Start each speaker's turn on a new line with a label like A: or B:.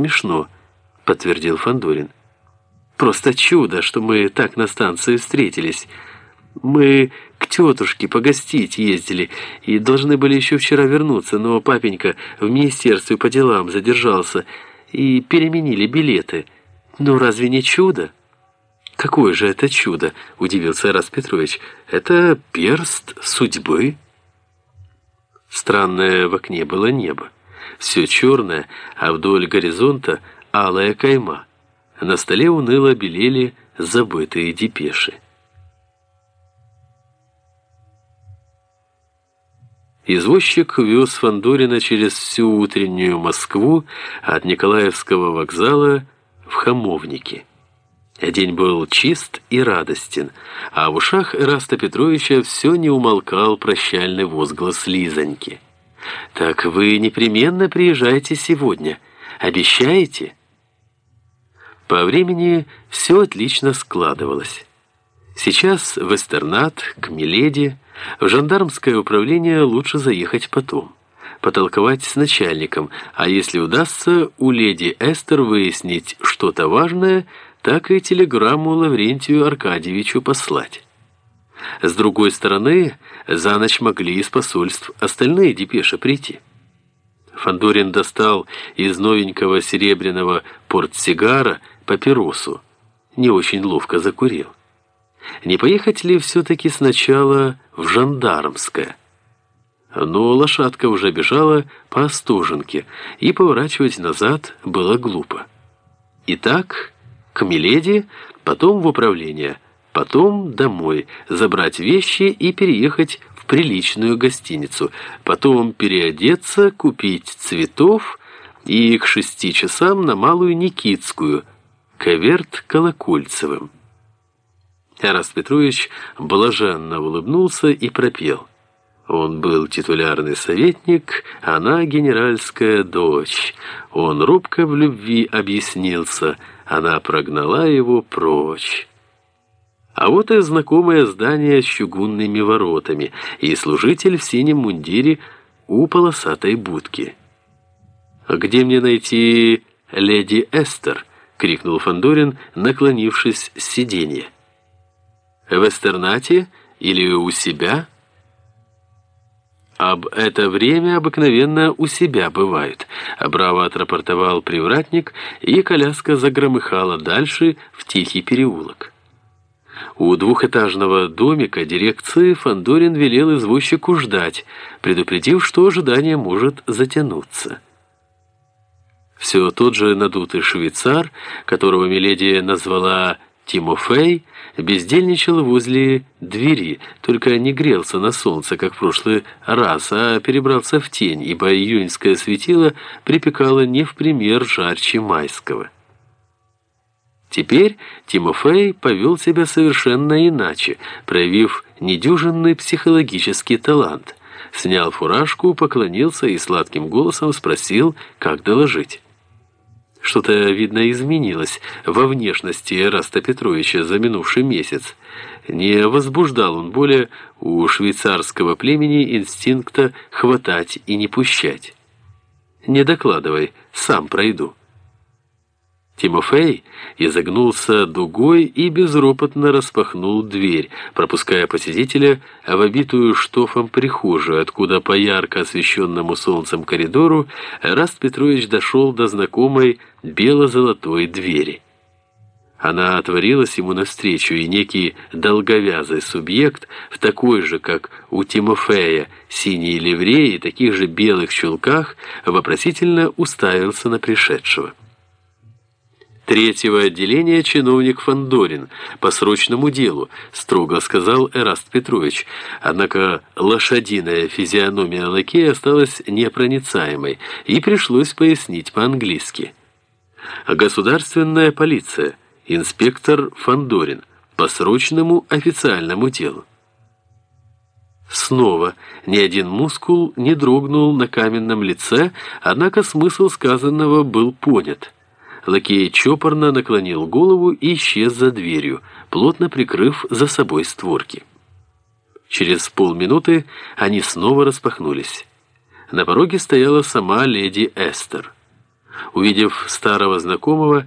A: смешно», — подтвердил Фандорин. «Просто чудо, что мы так на станции встретились. Мы к тетушке погостить ездили и должны были еще вчера вернуться, но папенька в министерстве по делам задержался и переменили билеты. Ну разве не чудо?» «Какое же это чудо!» — удивился Рас Петрович. «Это перст судьбы». Странное в окне было небо. Все черное, а вдоль горизонта алая кайма. На столе уныло белели забытые депеши. Извозчик вез Фандорина через всю утреннюю Москву от Николаевского вокзала в Хамовники. День был чист и радостен, а в ушах Эраста Петровича все не умолкал прощальный возглас Лизоньки. «Так вы непременно приезжайте сегодня. Обещаете?» По времени все отлично складывалось. Сейчас в Эстернат, к Миледи, в жандармское управление лучше заехать потом. Потолковать с начальником, а если удастся у леди Эстер выяснить что-то важное – так и телеграмму Лаврентию Аркадьевичу послать. С другой стороны, за ночь могли из посольств остальные депеши прийти. Фандорин достал из новенького серебряного портсигара папиросу, не очень ловко закурил. Не поехать ли все-таки сначала в жандармское? Но лошадка уже бежала по Остоженке, и поворачивать назад было глупо. Итак к Миледи, потом в управление, потом домой, забрать вещи и переехать в приличную гостиницу, потом переодеться, купить цветов и к шести часам на Малую Никитскую, коверт Колокольцевым. Эраст Петрович блаженно улыбнулся и пропел. Он был титулярный советник, она генеральская дочь. Он робко в любви объяснился – она прогнала его прочь. А вот и знакомое здание с чугунными воротами и служитель в синем мундире у полосатой будки. «Где мне найти леди Эстер?» — крикнул Фандорин, наклонившись с сиденья. «В Эстернате или у себя?» об это время обыкновенно у себя бывают. Браво отрапортовал привратник, и коляска загромыхала дальше в тихий переулок. У двухэтажного домика дирекции Фандорин велел извозчику ждать, предупредив, что ожидание может затянуться. Все тот же надутый швейцар, которого Миледи назвала Тимофей, бездельничал возле двери, только не грелся на солнце, как в прошлый раз, а перебрался в тень, ибо июньское светило припекало не в пример жарче майского. Теперь Тимофей повел себя совершенно иначе, проявив недюжинный психологический талант. Снял фуражку, поклонился и сладким голосом спросил, как доложить. Что-то, видно, изменилось во внешности Раста Петровича за минувший месяц. Не возбуждал он более у швейцарского племени инстинкта хватать и не пущать. «Не докладывай, сам пройду». Тимофей изогнулся дугой и безропотно распахнул дверь, пропуская посетителя в обитую штофом прихожую, откуда по ярко освещенному солнцем коридору Раст Петрович дошел до знакомой бело-золотой двери. Она отворилась ему навстречу, и некий долговязый субъект, в такой же, как у Тимофея, синей ливреи и таких же белых чулках, вопросительно уставился на пришедшего третьего отделения чиновник Фандорин по срочному делу, строго сказал Эраст Петрович. Однако лошадиная физиономия лакея осталась непроницаемой, и пришлось пояснить по-английски. Государственная полиция, инспектор Фандорин, по срочному официальному делу. Снова ни один мускул не дрогнул на каменном лице, однако смысл сказанного был понят – Лакей чопорно наклонил голову и исчез за дверью, плотно прикрыв за собой створки. Через полминуты они снова распахнулись. На пороге стояла сама леди Эстер. Увидев старого знакомого,